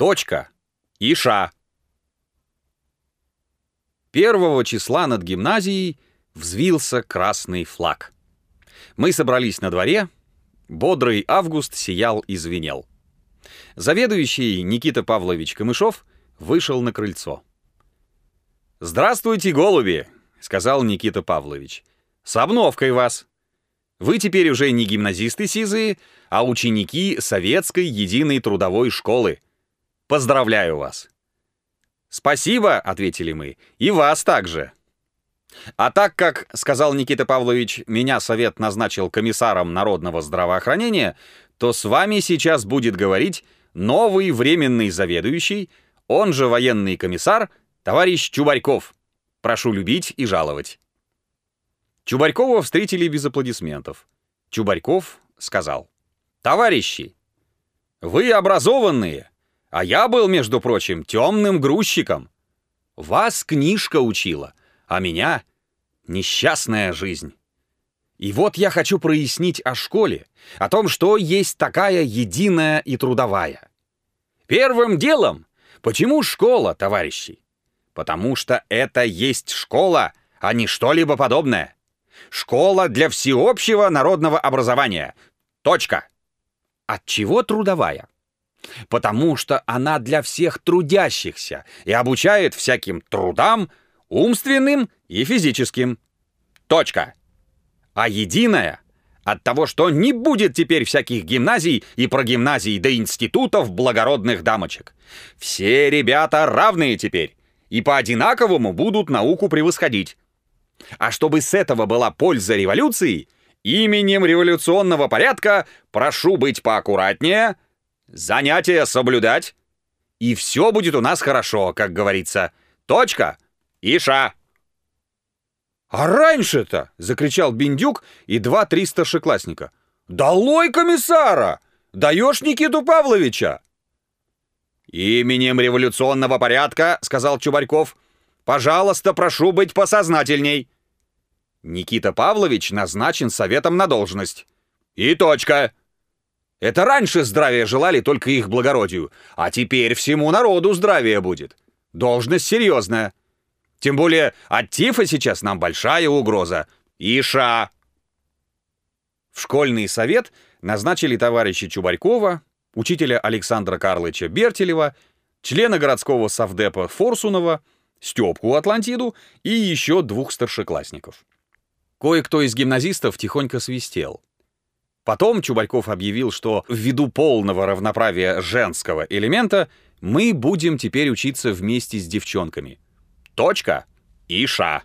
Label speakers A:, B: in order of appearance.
A: Точка. Иша. Первого числа над гимназией взвился красный флаг. Мы собрались на дворе, бодрый август сиял и звенел. Заведующий Никита Павлович Камышов вышел на крыльцо. «Здравствуйте, голуби!» — сказал Никита Павлович. «С обновкой вас! Вы теперь уже не гимназисты сизые, а ученики Советской единой трудовой школы. Поздравляю вас!» «Спасибо!» — ответили мы. «И вас также!» А так как, сказал Никита Павлович, меня совет назначил комиссаром народного здравоохранения, то с вами сейчас будет говорить новый временный заведующий, он же военный комиссар «Товарищ Чубарьков, прошу любить и жаловать». Чубарькова встретили без аплодисментов. Чубарьков сказал, «Товарищи, вы образованные, а я был, между прочим, темным грузчиком. Вас книжка учила, а меня — несчастная жизнь». И вот я хочу прояснить о школе, о том, что есть такая единая и трудовая. Первым делом, почему школа, товарищи? Потому что это есть школа, а не что-либо подобное. Школа для всеобщего народного образования. Точка. От чего трудовая? Потому что она для всех трудящихся и обучает всяким трудам, умственным и физическим. Точка. А единая от того, что не будет теперь всяких гимназий и прогимназий до институтов благородных дамочек. Все ребята равные теперь и по-одинаковому будут науку превосходить. А чтобы с этого была польза революции, именем революционного порядка прошу быть поаккуратнее, занятия соблюдать, и все будет у нас хорошо, как говорится. Точка. Иша. «А раньше-то!» — закричал Биндюк и два-три старшеклассника. «Долой комиссара! Даешь Никиту Павловича!» «Именем революционного порядка, — сказал Чубарьков, — пожалуйста, прошу быть посознательней. Никита Павлович назначен советом на должность. И точка. Это раньше здравия желали только их благородию, а теперь всему народу здравия будет. Должность серьезная. Тем более от тифа сейчас нам большая угроза. Иша!» В школьный совет назначили товарища Чубарькова, учителя Александра Карлыча Бертелева, члена городского совдепа Форсунова, Степку Атлантиду и еще двух старшеклассников. Кое-кто из гимназистов тихонько свистел. Потом Чубарьков объявил, что ввиду полного равноправия женского элемента мы будем теперь учиться вместе с девчонками. Точка и ша.